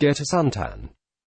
Get a suntan.